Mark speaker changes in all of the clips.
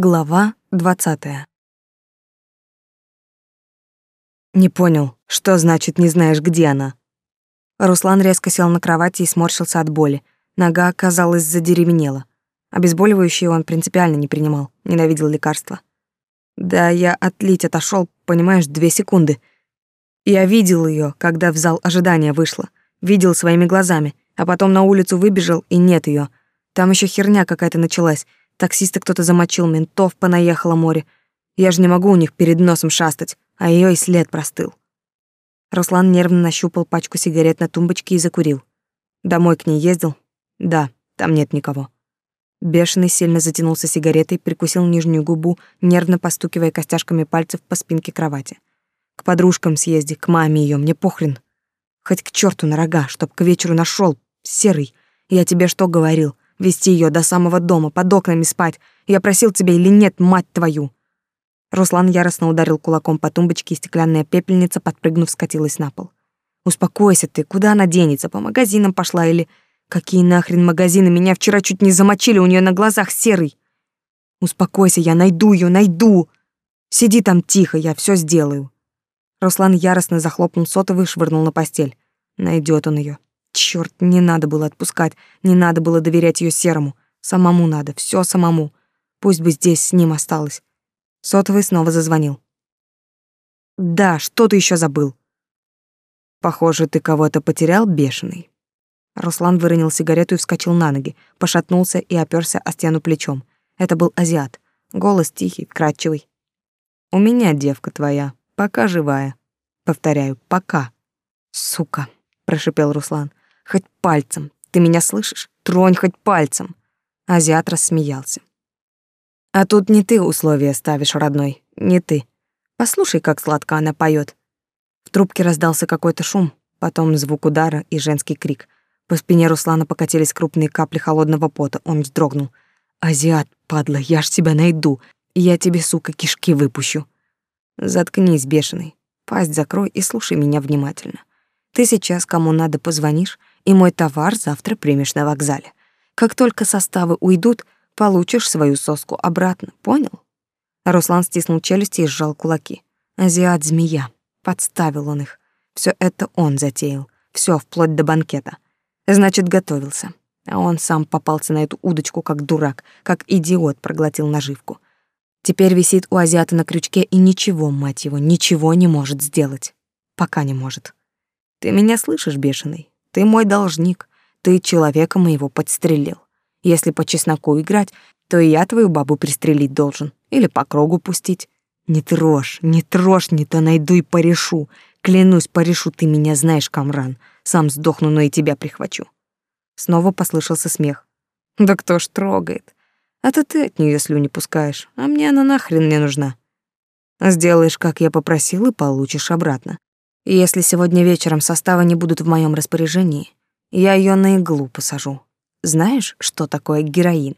Speaker 1: Глава двадцатая. Не понял, что значит не знаешь, где она? Руслан резко сел на кровати и сморщился от боли. Нога, казалось, задеревенела. Обезболивающие он принципиально не принимал, ненавидел лекарства. Да я отлить отошел, понимаешь, две секунды. Я видел ее, когда в зал ожидания вышла. Видел своими глазами, а потом на улицу выбежал, и нет ее. Там еще херня какая-то началась. Таксиста кто-то замочил, ментов понаехало море. Я же не могу у них перед носом шастать, а ее и след простыл. Руслан нервно нащупал пачку сигарет на тумбочке и закурил. Домой к ней ездил? Да, там нет никого. Бешеный сильно затянулся сигаретой, прикусил нижнюю губу, нервно постукивая костяшками пальцев по спинке кровати. К подружкам съезди, к маме ее, мне похрен. Хоть к черту на рога, чтоб к вечеру нашел, серый. Я тебе что говорил? Вести ее до самого дома, под окнами спать. Я просил тебя или нет, мать твою?» Руслан яростно ударил кулаком по тумбочке, и стеклянная пепельница, подпрыгнув, скатилась на пол. «Успокойся ты, куда она денется? По магазинам пошла или...» «Какие нахрен магазины? Меня вчера чуть не замочили, у нее на глазах серый!» «Успокойся, я найду ее, найду!» «Сиди там тихо, я все сделаю!» Руслан яростно захлопнул сотовый и швырнул на постель. Найдет он ее. Черт, не надо было отпускать, не надо было доверять ее серому. Самому надо, все самому. Пусть бы здесь с ним осталось. Сотовый снова зазвонил. Да, что ты еще забыл? Похоже, ты кого-то потерял, бешеный. Руслан выронил сигарету и вскочил на ноги, пошатнулся и оперся о стену плечом. Это был азиат. Голос тихий, вкрадчивый. У меня девка твоя, пока живая. Повторяю, пока. Сука, прошипел Руслан. Хоть пальцем. Ты меня слышишь? Тронь хоть пальцем. Азиат рассмеялся. А тут не ты условия ставишь, родной, не ты. Послушай, как сладко она поет. В трубке раздался какой-то шум, потом звук удара и женский крик. По спине Руслана покатились крупные капли холодного пота. Он вздрогнул. «Азиат, падла, я ж тебя найду. Я тебе, сука, кишки выпущу». «Заткнись, бешеный. Пасть закрой и слушай меня внимательно. Ты сейчас кому надо позвонишь, и мой товар завтра примешь на вокзале. Как только составы уйдут, получишь свою соску обратно, понял? Руслан стиснул челюсти и сжал кулаки. Азиат змея. Подставил он их. Все это он затеял. Все вплоть до банкета. Значит, готовился. А он сам попался на эту удочку как дурак, как идиот проглотил наживку. Теперь висит у азиата на крючке и ничего, мать его, ничего не может сделать. Пока не может. Ты меня слышишь, бешеный? Ты мой должник. Ты человека моего подстрелил. Если по чесноку играть, то и я твою бабу пристрелить должен. Или по кругу пустить. Не трожь, не трожь, не то найду и порешу. Клянусь, порешу, ты меня знаешь, Камран. Сам сдохну, но и тебя прихвачу. Снова послышался смех. Да кто ж трогает? А то ты от нее слюни пускаешь, а мне она нахрен не нужна. Сделаешь, как я попросил, и получишь обратно. Если сегодня вечером составы не будут в моем распоряжении, я ее на иглу посажу. Знаешь, что такое героин?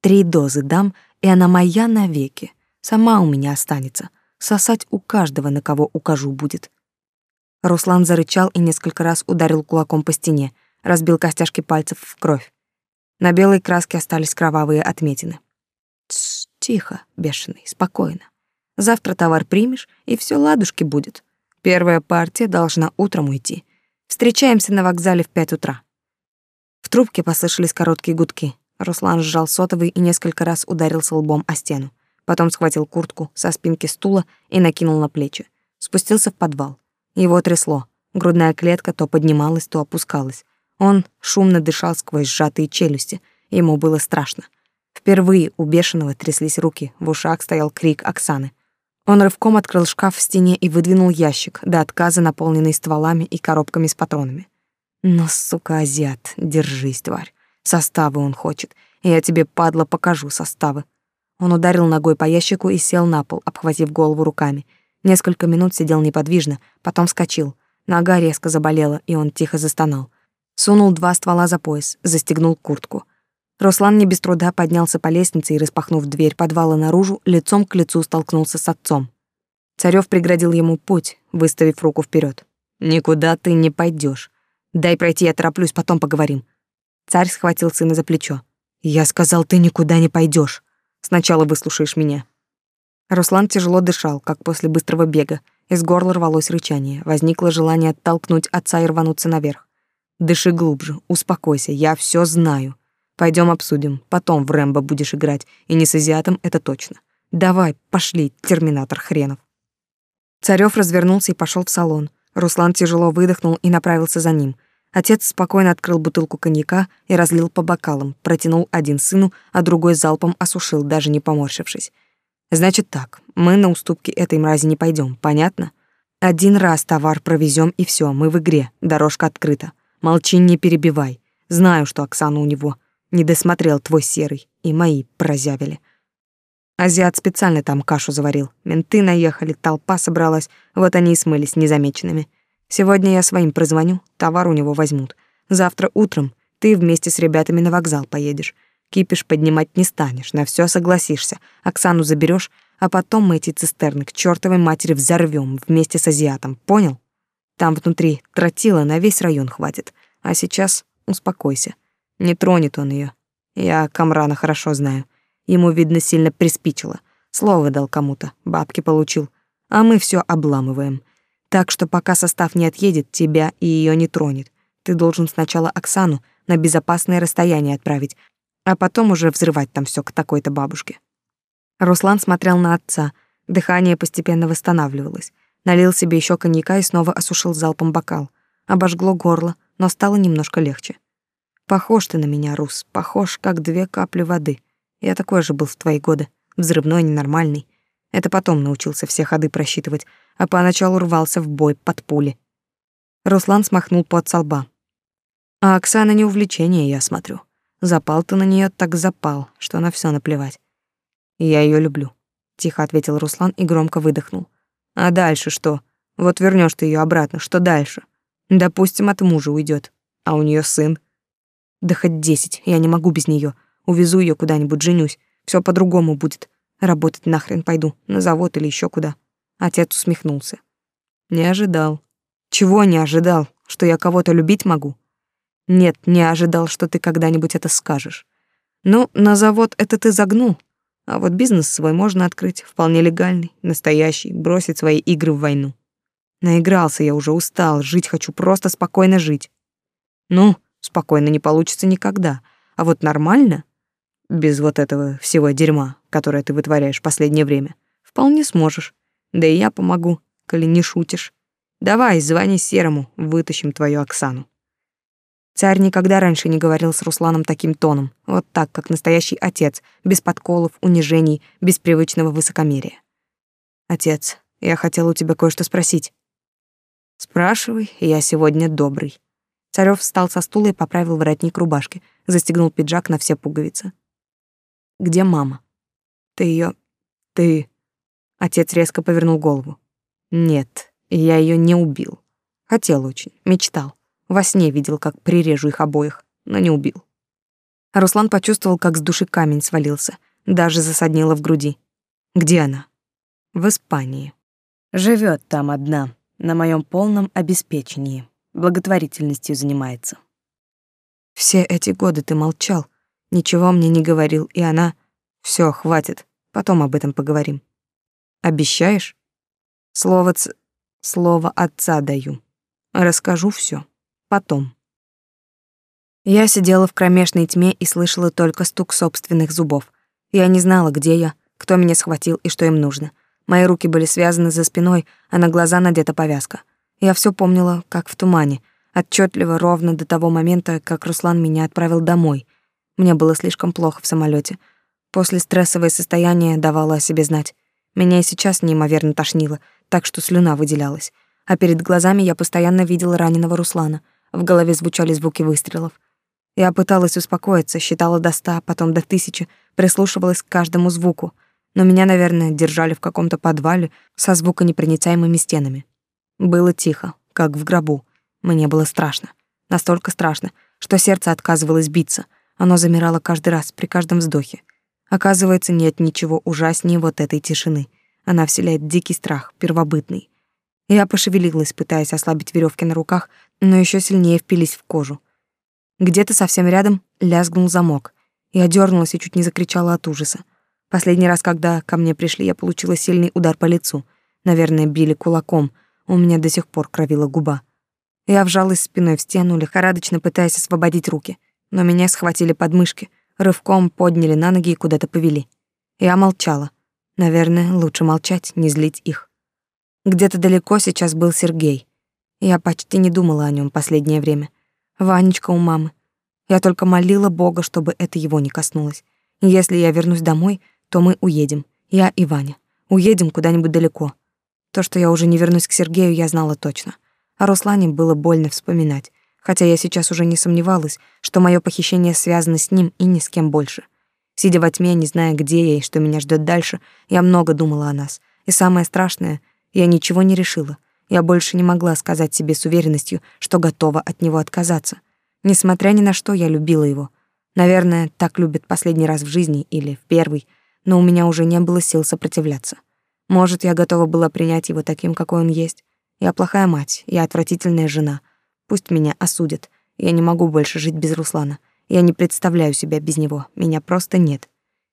Speaker 1: Три дозы дам, и она моя навеки. Сама у меня останется. Сосать у каждого, на кого укажу, будет. Руслан зарычал и несколько раз ударил кулаком по стене, разбил костяшки пальцев в кровь. На белой краске остались кровавые отметины. Тихо, бешеный, спокойно. Завтра товар примешь, и все ладушки будет. Первая партия должна утром уйти. Встречаемся на вокзале в пять утра. В трубке послышались короткие гудки. Руслан сжал сотовый и несколько раз ударился лбом о стену. Потом схватил куртку со спинки стула и накинул на плечи. Спустился в подвал. Его трясло. Грудная клетка то поднималась, то опускалась. Он шумно дышал сквозь сжатые челюсти. Ему было страшно. Впервые у бешеного тряслись руки, в ушах стоял крик Оксаны — он рывком открыл шкаф в стене и выдвинул ящик, до отказа наполненный стволами и коробками с патронами. «Ну, сука, азиат, держись, тварь. Составы он хочет. Я тебе, падла, покажу составы». Он ударил ногой по ящику и сел на пол, обхватив голову руками. Несколько минут сидел неподвижно, потом вскочил. Нога резко заболела, и он тихо застонал. Сунул два ствола за пояс, застегнул куртку. Руслан не без труда поднялся по лестнице и, распахнув дверь подвала наружу, лицом к лицу столкнулся с отцом. Царёв преградил ему путь, выставив руку вперед. «Никуда ты не пойдешь. Дай пройти, я тороплюсь, потом поговорим». Царь схватил сына за плечо. «Я сказал, ты никуда не пойдешь. Сначала выслушаешь меня». Руслан тяжело дышал, как после быстрого бега. Из горла рвалось рычание. Возникло желание оттолкнуть отца и рвануться наверх. «Дыши глубже, успокойся, я все знаю. Пойдем обсудим, потом в Рэмбо будешь играть, и не с азиатом, это точно. Давай, пошли, терминатор хренов». Царёв развернулся и пошел в салон. Руслан тяжело выдохнул и направился за ним. Отец спокойно открыл бутылку коньяка и разлил по бокалам, протянул один сыну, а другой залпом осушил, даже не поморщившись. Значит так, мы на уступки этой мрази не пойдем, понятно? Один раз товар провезем и все, мы в игре, дорожка открыта. Молчи, не перебивай. Знаю, что Оксана у него. Не досмотрел твой серый, и мои прозявили. Азиат специально там кашу заварил. Менты наехали, толпа собралась, вот они и смылись незамеченными. Сегодня я своим прозвоню, товар у него возьмут. Завтра утром ты вместе с ребятами на вокзал поедешь. Кипиш поднимать не станешь, на все согласишься. Оксану заберешь, а потом мы эти цистерны к чертовой матери взорвем вместе с азиатом, понял? Там внутри тротила на весь район хватит. А сейчас успокойся. Не тронет он ее. Я Камрана хорошо знаю. Ему, видно, сильно приспичило. Слово дал кому-то, бабки получил. А мы все обламываем. Так что пока состав не отъедет, тебя и ее не тронет. Ты должен сначала Оксану на безопасное расстояние отправить, а потом уже взрывать там все к такой-то бабушке. Руслан смотрел на отца, дыхание постепенно восстанавливалось. Налил себе еще коньяка и снова осушил залпом бокал. Обожгло горло, но стало немножко легче. Похож ты на меня, Рус, похож, как две капли воды. Я такой же был в твои годы, взрывной, ненормальный. Это потом научился все ходы просчитывать, а поначалу рвался в бой под пули. Руслан смахнул пот со лба. А Оксана не увлечение, я смотрю. Запал ты на нее так запал, что на все наплевать. Я ее люблю, тихо ответил Руслан и громко выдохнул. А дальше что? Вот вернешь ты ее обратно, что дальше? Допустим, от мужа уйдет, а у нее сын. Да хоть десять, я не могу без нее. Увезу ее куда-нибудь, женюсь. Все по-другому будет. Работать нахрен пойду, на завод или еще куда. Отец усмехнулся. Не ожидал. Чего не ожидал? Что я кого-то любить могу? Нет, не ожидал, что ты когда-нибудь это скажешь. Ну, на завод это ты загнул. А вот бизнес свой можно открыть, вполне легальный, настоящий, бросить свои игры в войну. Наигрался я уже, устал, жить хочу, просто спокойно жить. Ну, спокойно не получится никогда. А вот нормально, без вот этого всего дерьма, которое ты вытворяешь в последнее время, вполне сможешь. Да и я помогу, коли не шутишь. Давай, звони Серому, вытащим твою Оксану. Царь никогда раньше не говорил с Русланом таким тоном, вот так, как настоящий отец, без подколов, унижений, без привычного высокомерия. «Отец, я хотел у тебя кое-что спросить». «Спрашивай, я сегодня добрый». Царёв встал со стула и поправил воротник рубашки, застегнул пиджак на все пуговицы. «Где мама?» «Ты ее, Ты...» Отец резко повернул голову. «Нет, я ее не убил. Хотел очень, мечтал. Во сне видел, как прирежу их обоих, но не убил. Руслан почувствовал, как с души камень свалился, даже засаднило в груди. Где она? В Испании. Живет там одна, на моем полном обеспечении. Благотворительностью занимается. Все эти годы ты молчал, ничего мне не говорил, и она... Все, хватит, потом об этом поговорим. Обещаешь? Слово ц... Слово отца даю. Расскажу все потом. Я сидела в кромешной тьме и слышала только стук собственных зубов. Я не знала, где я, кто меня схватил и что им нужно. Мои руки были связаны за спиной, а на глаза надета повязка. Я все помнила, как в тумане, отчетливо ровно до того момента, как Руслан меня отправил домой. Мне было слишком плохо в самолете. После стрессовое состояние давало о себе знать. Меня и сейчас неимоверно тошнило, так что слюна выделялась. А перед глазами я постоянно видела раненого Руслана — в голове звучали звуки выстрелов. Я пыталась успокоиться, считала до ста, потом до тысячи, прислушивалась к каждому звуку, но меня, наверное, держали в каком-то подвале со звуконепроницаемыми стенами. Было тихо, как в гробу. Мне было страшно. Настолько страшно, что сердце отказывалось биться. Оно замирало каждый раз, при каждом вздохе. Оказывается, нет ничего ужаснее вот этой тишины. Она вселяет дикий страх, первобытный. Я пошевелилась, пытаясь ослабить веревки на руках, но еще сильнее впились в кожу. Где-то совсем рядом лязгнул замок. Я дернулась и чуть не закричала от ужаса. Последний раз, когда ко мне пришли, я получила сильный удар по лицу. Наверное, били кулаком. У меня до сих пор кровила губа. Я вжалась спиной в стену, лихорадочно пытаясь освободить руки, но меня схватили подмышки, рывком подняли на ноги и куда-то повели. Я молчала. Наверное, лучше молчать, не злить их. Где-то далеко сейчас был Сергей. Я почти не думала о нем последнее время. Ванечка у мамы. Я только молила Бога, чтобы это его не коснулось. Если я вернусь домой, то мы уедем. Я и Ваня. Уедем куда-нибудь далеко. То, что я уже не вернусь к Сергею, я знала точно. О Руслане было больно вспоминать, хотя я сейчас уже не сомневалась, что мое похищение связано с ним и ни с кем больше. Сидя во тьме, не зная, где я и что меня ждет дальше, я много думала о нас. И самое страшное, я ничего не решила. Я больше не могла сказать себе с уверенностью, что готова от него отказаться. Несмотря ни на что, я любила его. Наверное, так любят последний раз в жизни или в первый, но у меня уже не было сил сопротивляться. Может, я готова была принять его таким, какой он есть, я плохая мать, я отвратительная жена. Пусть меня осудят. Я не могу больше жить без Руслана. Я не представляю себя без него. Меня просто нет.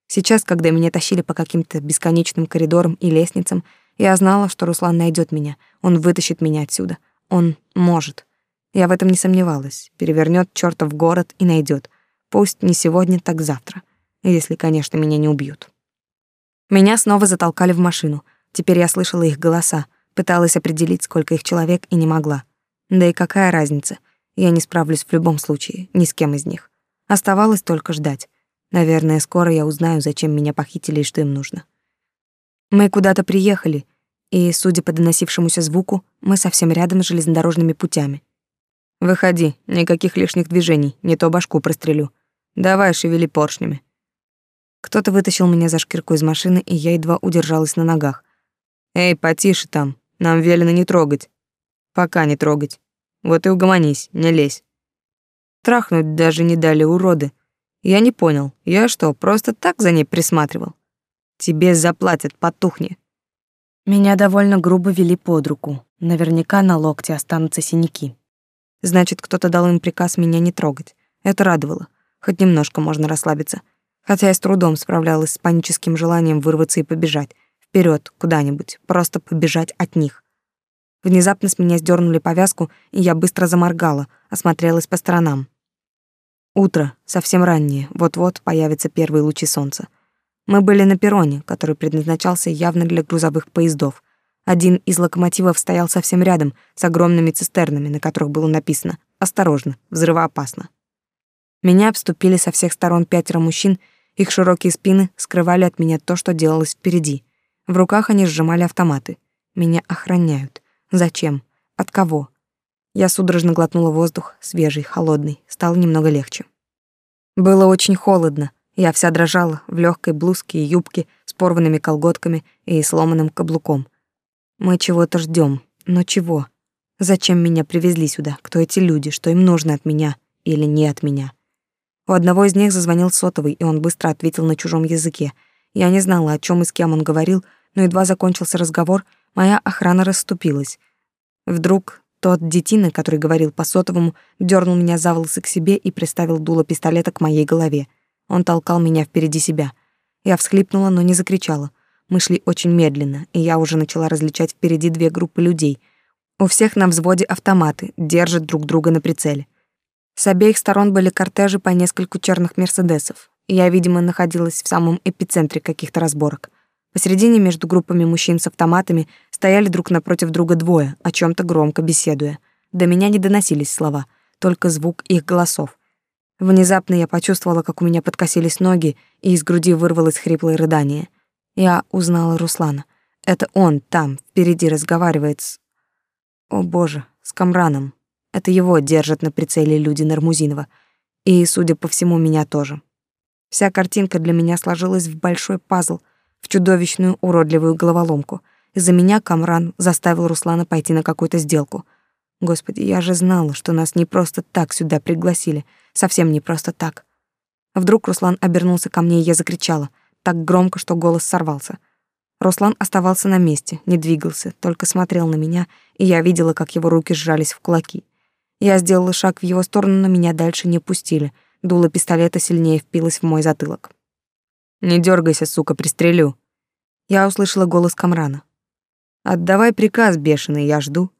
Speaker 1: Сейчас, когда меня тащили по каким-то бесконечным коридорам и лестницам, я знала, что Руслан найдет меня. Он вытащит меня отсюда. Он может. Я в этом не сомневалась. Перевернет чертов город и найдет. Пусть не сегодня, так завтра. Если, конечно, меня не убьют. Меня снова затолкали в машину. Теперь я слышала их голоса. Пыталась определить, сколько их человек, и не могла. Да и какая разница? Я не справлюсь в любом случае, ни с кем из них. Оставалось только ждать. Наверное, скоро я узнаю, зачем меня похитили и что им нужно. Мы куда-то приехали, и, судя по доносившемуся звуку, мы совсем рядом с железнодорожными путями. Выходи, никаких лишних движений, не то башку прострелю. Давай, шевели поршнями. Кто-то вытащил меня за шкирку из машины, и я едва удержалась на ногах. Эй, потише там. Нам велено не трогать. Пока не трогать. Вот и угомонись, не лезь. Трахнуть даже не дали уроды. Я не понял, я что, просто так за ней присматривал? Тебе заплатят, потухни. Меня довольно грубо вели под руку. Наверняка на локте останутся синяки. Значит, кто-то дал им приказ меня не трогать. Это радовало. Хоть немножко можно расслабиться. Хотя я с трудом справлялась с паническим желанием вырваться и побежать вперед куда-нибудь, просто побежать от них. Внезапно с меня сдернули повязку, и я быстро заморгала, осмотрелась по сторонам. Утро, совсем раннее, вот-вот появятся первые лучи солнца. Мы были на перроне, который предназначался явно для грузовых поездов. Один из локомотивов стоял совсем рядом, с огромными цистернами, на которых было написано «Осторожно, взрывоопасно». Меня обступили со всех сторон пятеро мужчин, их широкие спины скрывали от меня то, что делалось впереди. В руках они сжимали автоматы. Меня охраняют. Зачем? От кого? Я судорожно глотнула воздух, свежий, холодный. Стало немного легче. Было очень холодно. Я вся дрожала в легкой блузке и юбке с порванными колготками и сломанным каблуком. Мы чего-то ждем, но чего? Зачем меня привезли сюда? Кто эти люди? Что им нужно от меня или не от меня? У одного из них зазвонил сотовый, и он быстро ответил на чужом языке. Я не знала, о чем и с кем он говорил, но едва закончился разговор, моя охрана расступилась. Вдруг тот детина, который говорил по сотовому, дернул меня за волосы к себе и приставил дуло пистолета к моей голове. Он толкал меня впереди себя. Я всхлипнула, но не закричала. Мы шли очень медленно, и я уже начала различать впереди две группы людей. У всех на взводе автоматы, держат друг друга на прицеле. С обеих сторон были кортежи по нескольку черных мерседесов. Я, видимо, находилась в самом эпицентре каких-то разборок. Посередине между группами мужчин с автоматами стояли друг напротив друга двое, о чем то громко беседуя. До меня не доносились слова, только звук их голосов. Внезапно я почувствовала, как у меня подкосились ноги, и из груди вырвалось хриплое рыдание. Я узнала Руслана. Это он там, впереди разговаривает с... О боже, с Камраном. Это его держат на прицеле люди Нармузинова. И, судя по всему, меня тоже. Вся картинка для меня сложилась в большой пазл — в чудовищную уродливую головоломку. Из-за меня Камран заставил Руслана пойти на какую-то сделку. Господи, я же знала, что нас не просто так сюда пригласили, совсем не просто так. Вдруг Руслан обернулся ко мне, и я закричала, так громко, что голос сорвался. Руслан оставался на месте, не двигался, только смотрел на меня, и я видела, как его руки сжались в кулаки. Я сделала шаг в его сторону, но меня дальше не пустили. Дуло пистолета сильнее впилось в мой затылок. Не дергайся, сука, пристрелю. Я услышала голос Камрана. Отдавай приказ, бешеный, я жду.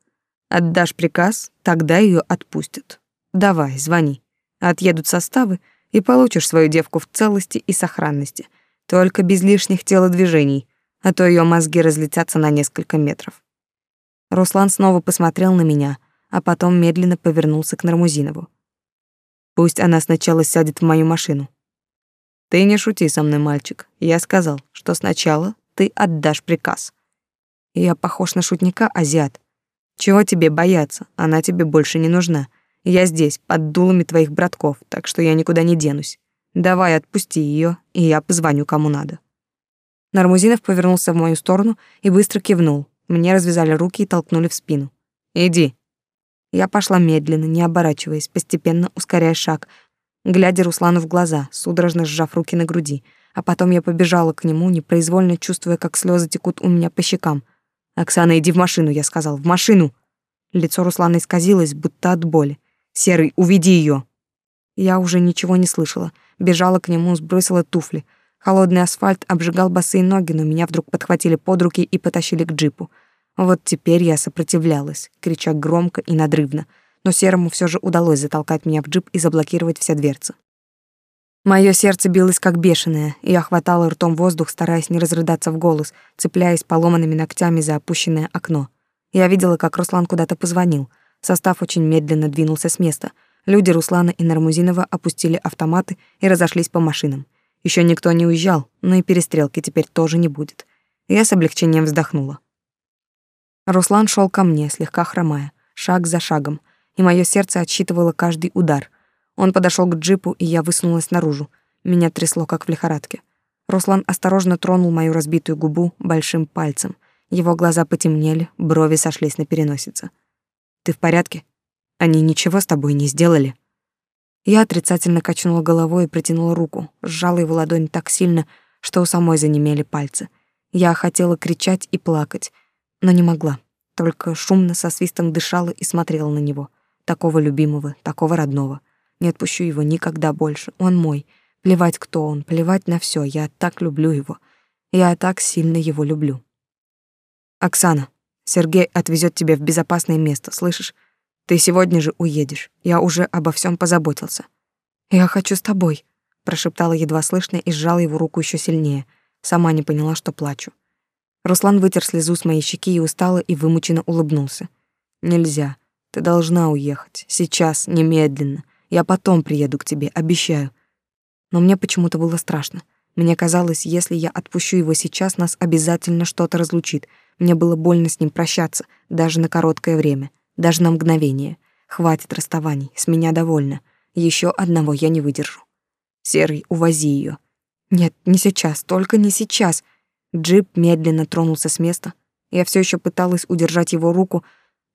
Speaker 1: Отдашь приказ, тогда ее отпустят. Давай, звони. Отъедут составы, и получишь свою девку в целости и сохранности. Только без лишних телодвижений, а то ее мозги разлетятся на несколько метров. Руслан снова посмотрел на меня, а потом медленно повернулся к Нармузинову. Пусть она сначала сядет в мою машину. Ты не шути со мной, мальчик. Я сказал, что сначала ты отдашь приказ. Я похож на шутника, азиат. Чего тебе бояться? Она тебе больше не нужна. Я здесь, под дулами твоих братков, так что я никуда не денусь. Давай отпусти ее, и я позвоню кому надо. Нармузинов повернулся в мою сторону и быстро кивнул. Мне развязали руки и толкнули в спину. Иди. Я пошла медленно, не оборачиваясь, постепенно ускоряя шаг, глядя Руслану в глаза, судорожно сжав руки на груди, а потом я побежала к нему, непроизвольно чувствуя, как слезы текут у меня по щекам. «Оксана, иди в машину», — я сказал, — «в машину». Лицо Руслана исказилось, будто от боли. «Серый, уведи ее. Я уже ничего не слышала. Бежала к нему, сбросила туфли. Холодный асфальт обжигал босые ноги, но меня вдруг подхватили под руки и потащили к джипу. Вот теперь я сопротивлялась, крича громко и надрывно, но Серому все же удалось затолкать меня в джип и заблокировать все дверцы. Мое сердце билось как бешеное, и я хватала ртом воздух, стараясь не разрыдаться в голос, цепляясь поломанными ногтями за опущенное окно. Я видела, как Руслан куда-то позвонил. Состав очень медленно двинулся с места. Люди Руслана и Нармузинова опустили автоматы и разошлись по машинам. Еще никто не уезжал, но и перестрелки теперь тоже не будет. Я с облегчением вздохнула. Руслан шел ко мне, слегка хромая, шаг за шагом, и мое сердце отсчитывало каждый удар. Он подошел к джипу, и я высунулась наружу. Меня трясло, как в лихорадке. Руслан осторожно тронул мою разбитую губу большим пальцем. Его глаза потемнели, брови сошлись на переносице. «Ты в порядке? Они ничего с тобой не сделали?» Я отрицательно качнула головой и протянула руку, сжала его ладонь так сильно, что у самой занемели пальцы. Я хотела кричать и плакать, но не могла, только шумно со свистом дышала и смотрела на него, такого любимого, такого родного. Не отпущу его никогда больше. Он мой. Плевать, кто он, плевать на все. Я так люблю его. Я так сильно его люблю. Оксана, Сергей отвезет тебя в безопасное место, слышишь? Ты сегодня же уедешь. Я уже обо всем позаботился. Я хочу с тобой, прошептала едва слышно и сжала его руку еще сильнее. Сама не поняла, что плачу. Руслан вытер слезу с моей щеки и устало и вымученно улыбнулся. Нельзя. Ты должна уехать. Сейчас, немедленно. Я потом приеду к тебе, обещаю. Но мне почему-то было страшно. Мне казалось, если я отпущу его сейчас, нас обязательно что-то разлучит. Мне было больно с ним прощаться, даже на короткое время, даже на мгновение. Хватит расставаний, с меня довольно. Еще одного я не выдержу. Серый, увози ее. Нет, не сейчас, только не сейчас. Джип медленно тронулся с места. Я все еще пыталась удержать его руку,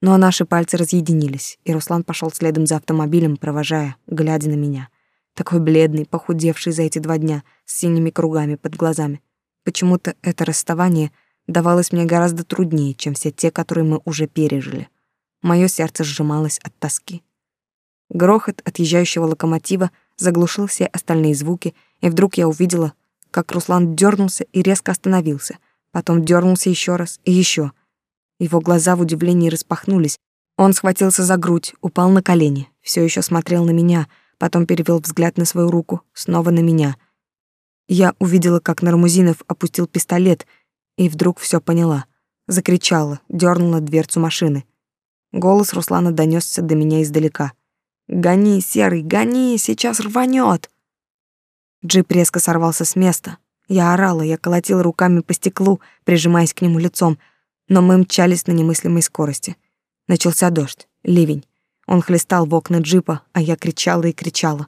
Speaker 1: но наши пальцы разъединились, и Руслан пошел следом за автомобилем, провожая, глядя на меня. Такой бледный, похудевший за эти два дня, с синими кругами под глазами. Почему-то это расставание давалось мне гораздо труднее, чем все те, которые мы уже пережили. Мое сердце сжималось от тоски. Грохот отъезжающего локомотива заглушил все остальные звуки, и вдруг я увидела, как Руслан дернулся и резко остановился, потом дернулся еще раз и еще — его глаза в удивлении распахнулись. Он схватился за грудь, упал на колени, все еще смотрел на меня, потом перевел взгляд на свою руку, снова на меня. Я увидела, как Нармузинов опустил пистолет, и вдруг все поняла. Закричала, дернула дверцу машины. Голос Руслана донесся до меня издалека. «Гони, Серый, гони, сейчас рванет!» Джип резко сорвался с места. Я орала, я колотила руками по стеклу, прижимаясь к нему лицом — но мы мчались на немыслимой скорости. Начался дождь, ливень. Он хлестал в окна джипа, а я кричала и кричала.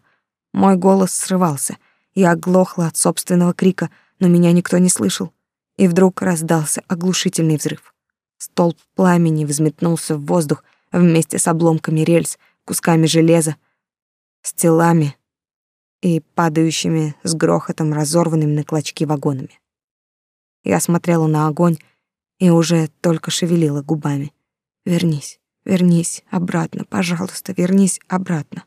Speaker 1: Мой голос срывался. Я оглохла от собственного крика, но меня никто не слышал. И вдруг раздался оглушительный взрыв. Столб пламени взметнулся в воздух вместе с обломками рельс, кусками железа, с телами и падающими с грохотом разорванными на клочки вагонами. Я смотрела на огонь и уже только шевелила губами. «Вернись, вернись обратно, пожалуйста, вернись обратно».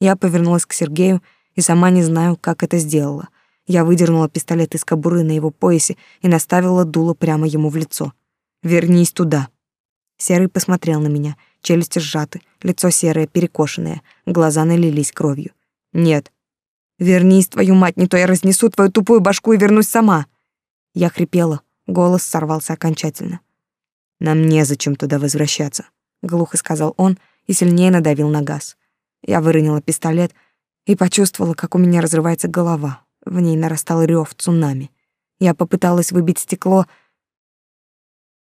Speaker 1: Я повернулась к Сергею и сама не знаю, как это сделала. Я выдернула пистолет из кобуры на его поясе и наставила дуло прямо ему в лицо. «Вернись туда!» Серый посмотрел на меня, челюсти сжаты, лицо серое, перекошенное, глаза налились кровью. «Нет». «Вернись, твою мать, не то я разнесу твою тупую башку и вернусь сама!» Я хрипела, голос сорвался окончательно. «Нам незачем туда возвращаться», — глухо сказал он и сильнее надавил на газ. Я выронила пистолет и почувствовала, как у меня разрывается голова. В ней нарастал рев цунами. Я попыталась выбить стекло,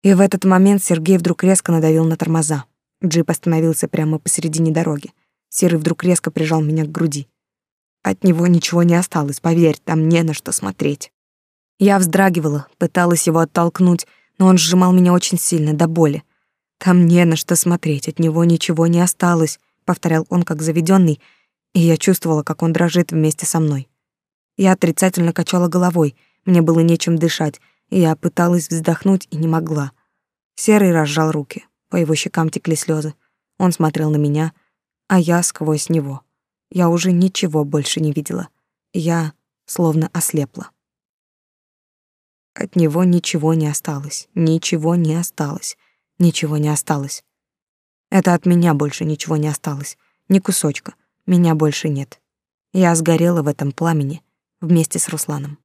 Speaker 1: и в этот момент Сергей вдруг резко надавил на тормоза. Джип остановился прямо посередине дороги. Серый вдруг резко прижал меня к груди. От него ничего не осталось, поверь, там не на что смотреть. Я вздрагивала, пыталась его оттолкнуть, но он сжимал меня очень сильно, до боли. Там не на что смотреть, от него ничего не осталось, повторял он как заведенный, и я чувствовала, как он дрожит вместе со мной. Я отрицательно качала головой, мне было нечем дышать, и я пыталась вздохнуть и не могла. Серый разжал руки, по его щекам текли слезы. Он смотрел на меня, а я сквозь него. Я уже ничего больше не видела. Я словно ослепла. От него ничего не осталось, ничего не осталось, ничего не осталось. Это от меня больше ничего не осталось, ни кусочка. Меня больше нет. Я сгорела в этом пламени вместе с Русланом.